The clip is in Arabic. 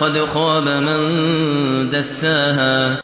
وقد خاب من دساها.